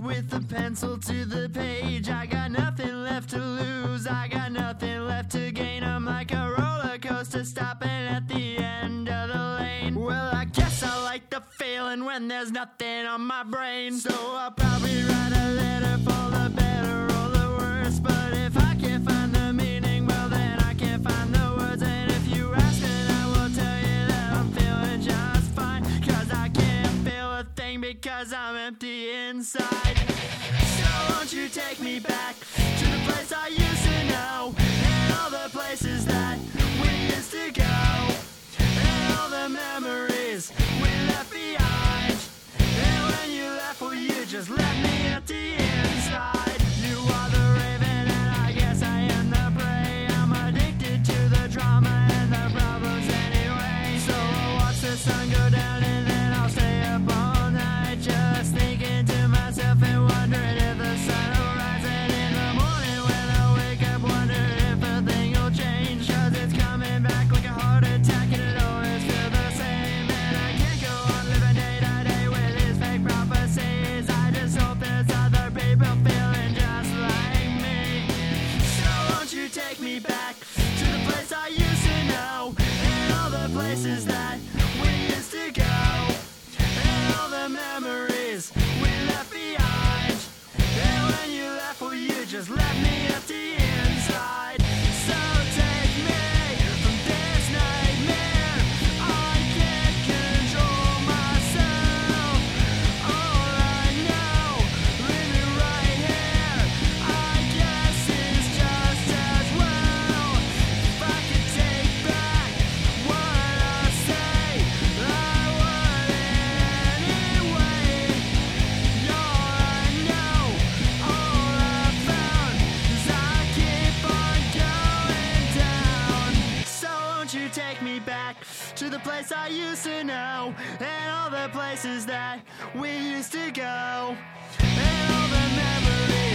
with the pencil to the page. I got nothing left to lose, I got nothing left to gain. I'm like a roller coaster stopping at the end of the lane. Well, I guess I like the feeling when there's nothing on my brain. So I'll probably write a letter because I'm empty inside. So won't you take me back to the place I used to know and all the places that we used to go and all the memories we left behind. And when you left, well, you just left me empty inside. You are the raven, and I guess I am the prey. I'm addicted to the drama and the problems anyway. So I'll watch the sun go down, won't you take me back to the place I used to know and all the places that we used to go and all the memories.